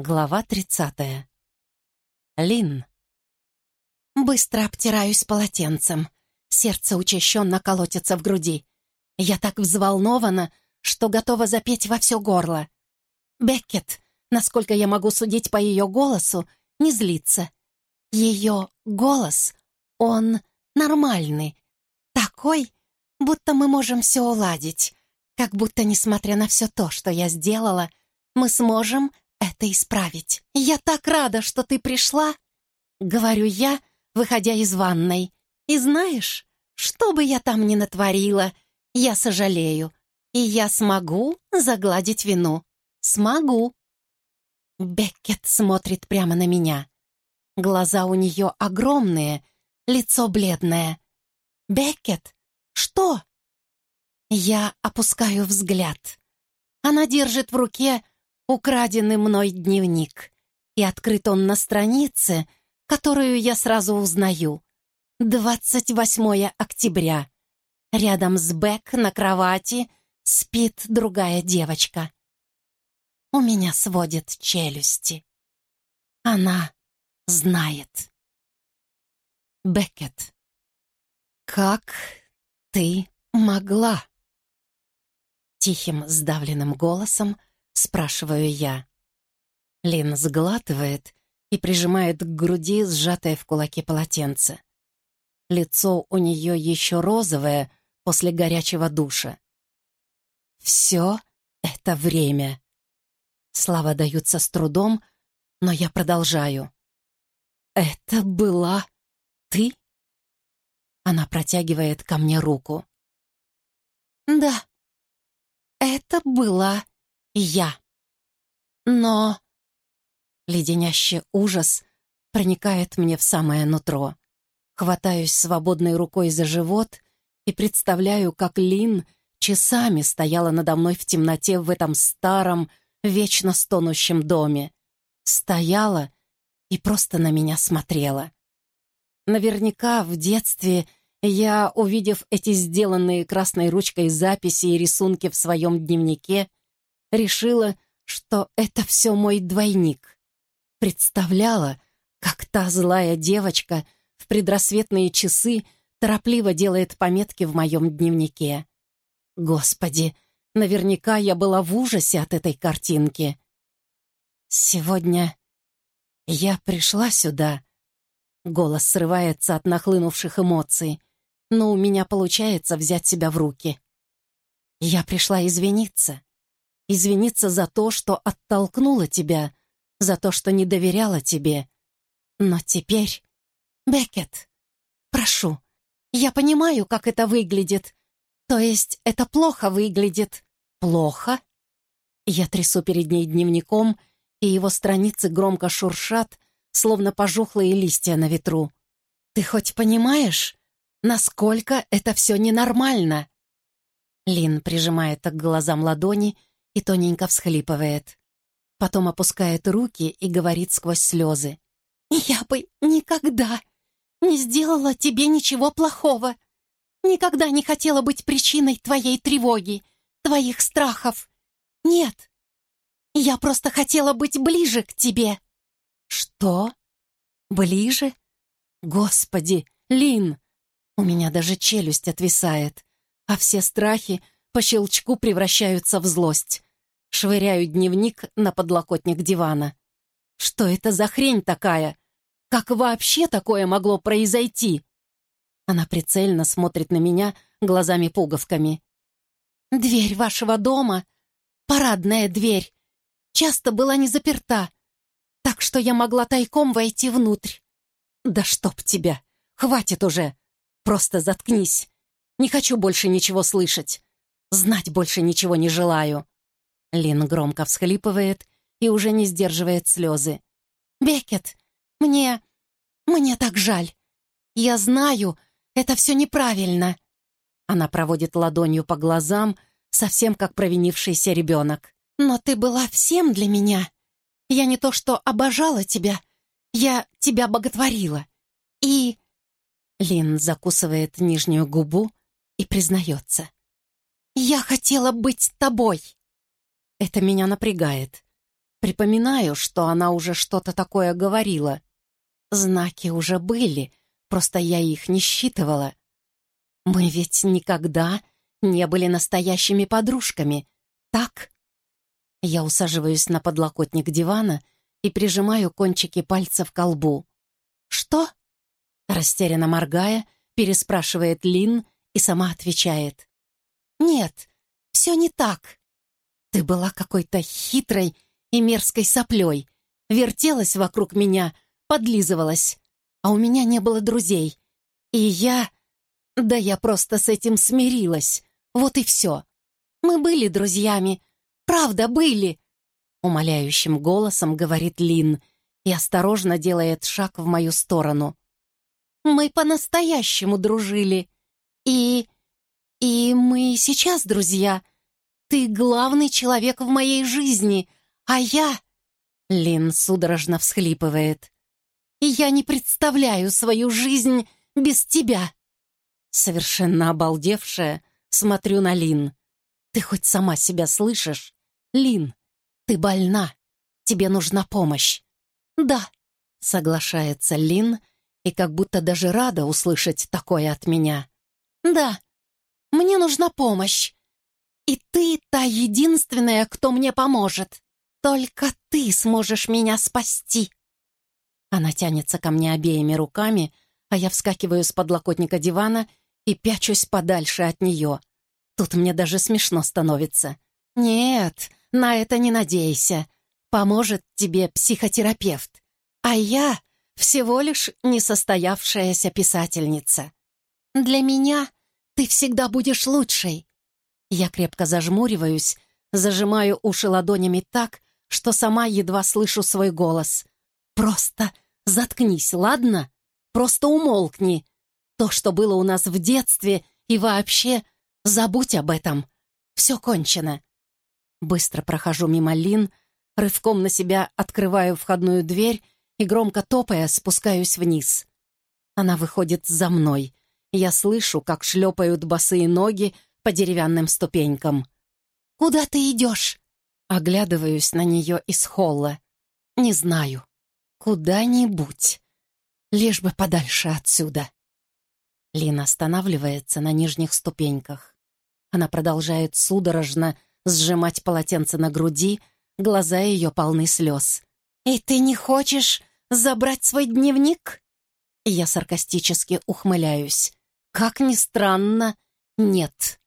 Глава тридцатая. Лин. Быстро обтираюсь полотенцем. Сердце учащенно колотится в груди. Я так взволнована, что готова запеть во все горло. Беккет, насколько я могу судить по ее голосу, не злится. Ее голос, он нормальный. Такой, будто мы можем все уладить. Как будто, несмотря на все то, что я сделала, мы сможем это исправить. Я так рада, что ты пришла, — говорю я, выходя из ванной. И знаешь, что бы я там ни натворила, я сожалею, и я смогу загладить вину. Смогу. Беккет смотрит прямо на меня. Глаза у нее огромные, лицо бледное. «Беккет, что?» Я опускаю взгляд. Она держит в руке украденный мной дневник, и открыт он на странице, которую я сразу узнаю. 28 октября. Рядом с Бек на кровати спит другая девочка. У меня сводит челюсти. Она знает. Беккет. Как ты могла? Тихим, сдавленным голосом спрашиваю я. Лин сглатывает и прижимает к груди сжатое в кулаке полотенце. Лицо у нее еще розовое после горячего душа. Все это время. Слова даются с трудом, но я продолжаю. «Это была ты?» Она протягивает ко мне руку. «Да, это была я. Но леденящий ужас проникает мне в самое нутро. Хватаюсь свободной рукой за живот и представляю, как Лин часами стояла надо мной в темноте в этом старом, вечно стонущем доме. Стояла и просто на меня смотрела. Наверняка в детстве я, увидев эти сделанные красной ручкой записи и рисунки в своем дневнике, решила, что это все мой двойник. Представляла, как та злая девочка в предрассветные часы торопливо делает пометки в моем дневнике. Господи, наверняка я была в ужасе от этой картинки. Сегодня я пришла сюда. Голос срывается от нахлынувших эмоций, но у меня получается взять себя в руки. Я пришла извиниться извиниться за то, что оттолкнула тебя, за то, что не доверяла тебе. Но теперь... Беккет, прошу, я понимаю, как это выглядит. То есть это плохо выглядит. Плохо? Я трясу перед ней дневником, и его страницы громко шуршат, словно пожухлые листья на ветру. Ты хоть понимаешь, насколько это все ненормально? Лин прижимает к глазам ладони и тоненько всхлипывает. Потом опускает руки и говорит сквозь слезы. «Я бы никогда не сделала тебе ничего плохого. Никогда не хотела быть причиной твоей тревоги, твоих страхов. Нет, я просто хотела быть ближе к тебе». «Что? Ближе? Господи, Лин!» У меня даже челюсть отвисает, а все страхи по щелчку превращаются в злость. Швыряю дневник на подлокотник дивана. Что это за хрень такая? Как вообще такое могло произойти? Она прицельно смотрит на меня глазами-пуговками. «Дверь вашего дома, парадная дверь, часто была не заперта, так что я могла тайком войти внутрь. Да чтоб тебя! Хватит уже! Просто заткнись! Не хочу больше ничего слышать. Знать больше ничего не желаю». Лин громко всхлипывает и уже не сдерживает слезы. «Бекет, мне... мне так жаль. Я знаю, это все неправильно». Она проводит ладонью по глазам, совсем как провинившийся ребенок. «Но ты была всем для меня. Я не то что обожала тебя, я тебя боготворила. И...» Лин закусывает нижнюю губу и признается. «Я хотела быть тобой!» Это меня напрягает. Припоминаю, что она уже что-то такое говорила. Знаки уже были, просто я их не считывала. Мы ведь никогда не были настоящими подружками, так? Я усаживаюсь на подлокотник дивана и прижимаю кончики пальцев к лбу. «Что?» Растерянно моргая, переспрашивает Лин и сама отвечает. «Нет, все не так. Ты была какой-то хитрой и мерзкой соплей, вертелась вокруг меня, подлизывалась, а у меня не было друзей. И я... Да я просто с этим смирилась. Вот и все. Мы были друзьями. Правда, были. Умоляющим голосом говорит Лин и осторожно делает шаг в мою сторону. Мы по-настоящему дружили. И... и мы сейчас друзья. Ты главный человек в моей жизни, а я... Лин судорожно всхлипывает. Я не представляю свою жизнь без тебя. Совершенно обалдевшая, смотрю на Лин. Ты хоть сама себя слышишь? Лин, ты больна. Тебе нужна помощь. Да, соглашается Лин и как будто даже рада услышать такое от меня. Да, мне нужна помощь. И ты та единственная, кто мне поможет. Только ты сможешь меня спасти. Она тянется ко мне обеими руками, а я вскакиваю с подлокотника дивана и пячусь подальше от нее. Тут мне даже смешно становится. Нет, на это не надейся. Поможет тебе психотерапевт. А я всего лишь несостоявшаяся писательница. Для меня ты всегда будешь лучшей. Я крепко зажмуриваюсь, зажимаю уши ладонями так, что сама едва слышу свой голос. Просто заткнись, ладно? Просто умолкни. То, что было у нас в детстве, и вообще забудь об этом. Все кончено. Быстро прохожу мимо Лин, рывком на себя открываю входную дверь и, громко топая, спускаюсь вниз. Она выходит за мной. Я слышу, как шлепают босые ноги по деревянным ступенькам. «Куда ты идешь?» Оглядываюсь на нее из холла. «Не знаю. Куда-нибудь. Лишь бы подальше отсюда». Лина останавливается на нижних ступеньках. Она продолжает судорожно сжимать полотенце на груди, глаза ее полны слез. «И ты не хочешь забрать свой дневник?» Я саркастически ухмыляюсь. «Как ни странно, нет.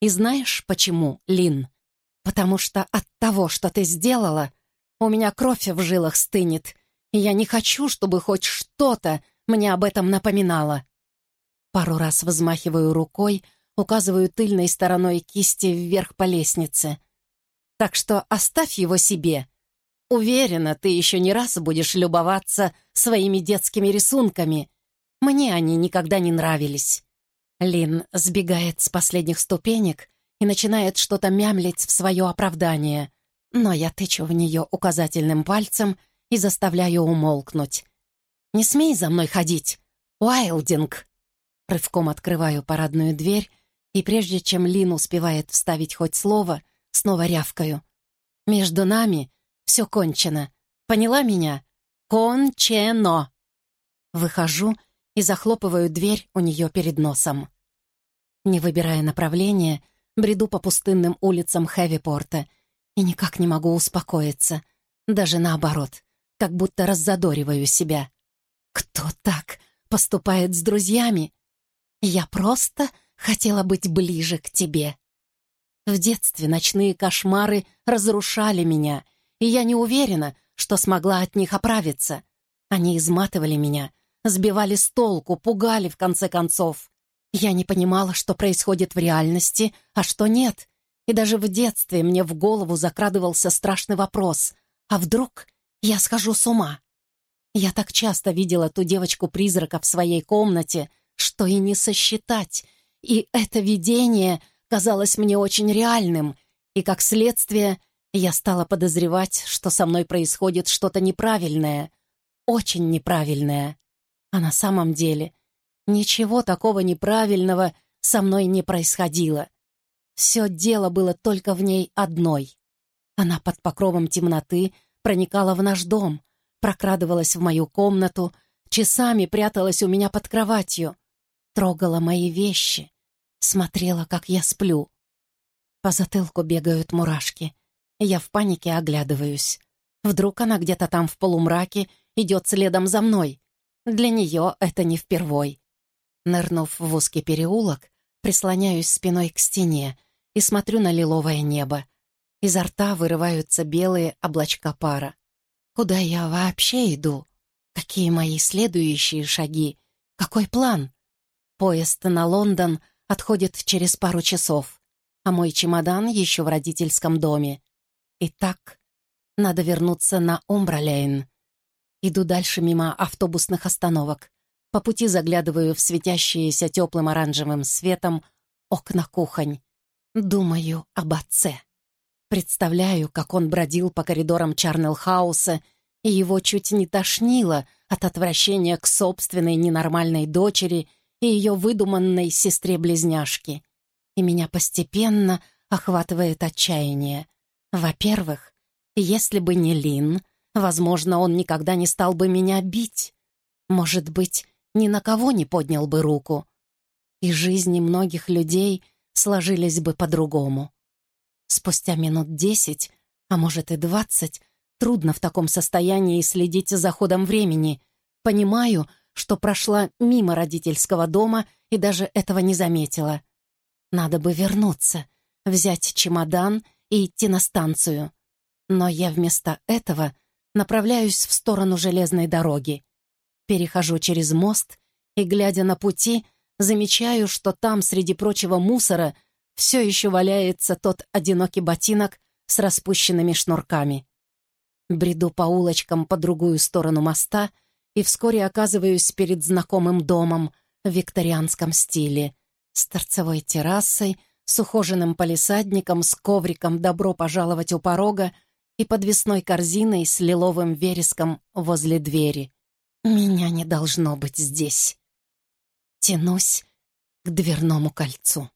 И знаешь почему, Лин? Потому что от того, что ты сделала, у меня кровь в жилах стынет, и я не хочу, чтобы хоть что-то мне об этом напоминало. Пару раз взмахиваю рукой, указываю тыльной стороной кисти вверх по лестнице. Так что оставь его себе. Уверена, ты еще не раз будешь любоваться своими детскими рисунками. Мне они никогда не нравились. Лин сбегает с последних ступенек и начинает что-то мямлить в свое оправдание, но я тычу в нее указательным пальцем и заставляю умолкнуть. «Не смей за мной ходить, Уайлдинг!» Рывком открываю парадную дверь, и прежде чем Лин успевает вставить хоть слово, снова рявкаю. «Между нами все кончено. Поняла меня? Кончено!» Выхожу и захлопываю дверь у нее перед носом. Не выбирая направления, бреду по пустынным улицам Хэвипорта и никак не могу успокоиться. Даже наоборот, как будто раззадориваю себя. Кто так поступает с друзьями? Я просто хотела быть ближе к тебе. В детстве ночные кошмары разрушали меня, и я не уверена, что смогла от них оправиться. Они изматывали меня, сбивали с толку, пугали в конце концов. Я не понимала, что происходит в реальности, а что нет. И даже в детстве мне в голову закрадывался страшный вопрос. А вдруг я схожу с ума? Я так часто видела ту девочку-призрака в своей комнате, что и не сосчитать. И это видение казалось мне очень реальным, и, как следствие, я стала подозревать, что со мной происходит что-то неправильное, очень неправильное. А на самом деле ничего такого неправильного со мной не происходило. Все дело было только в ней одной. Она под покровом темноты проникала в наш дом, прокрадывалась в мою комнату, часами пряталась у меня под кроватью, трогала мои вещи, смотрела, как я сплю. По затылку бегают мурашки. Я в панике оглядываюсь. Вдруг она где-то там в полумраке идет следом за мной. Для нее это не впервой. Нырнув в узкий переулок, прислоняюсь спиной к стене и смотрю на лиловое небо. Изо рта вырываются белые облачка пара. Куда я вообще иду? Какие мои следующие шаги? Какой план? Поезд на Лондон отходит через пару часов, а мой чемодан еще в родительском доме. Итак, надо вернуться на Умбралейн. Иду дальше мимо автобусных остановок. По пути заглядываю в светящиеся теплым оранжевым светом окна кухонь. Думаю об отце. Представляю, как он бродил по коридорам Чарнелхауса, и его чуть не тошнило от отвращения к собственной ненормальной дочери и ее выдуманной сестре-близняшке. И меня постепенно охватывает отчаяние. Во-первых, если бы не Лин, возможно, он никогда не стал бы меня бить. Может быть, ни на кого не поднял бы руку. И жизни многих людей сложились бы по-другому. Спустя минут десять, а может и двадцать, трудно в таком состоянии следить за ходом времени. Понимаю, что прошла мимо родительского дома и даже этого не заметила. Надо бы вернуться, взять чемодан и идти на станцию. Но я вместо этого направляюсь в сторону железной дороги. Перехожу через мост и, глядя на пути, замечаю, что там, среди прочего мусора, все еще валяется тот одинокий ботинок с распущенными шнурками. Бреду по улочкам по другую сторону моста и вскоре оказываюсь перед знакомым домом в викторианском стиле, с торцевой террасой, с ухоженным палисадником, с ковриком «Добро пожаловать у порога» и подвесной корзиной с лиловым вереском возле двери. Меня не должно быть здесь. Тянусь к дверному кольцу.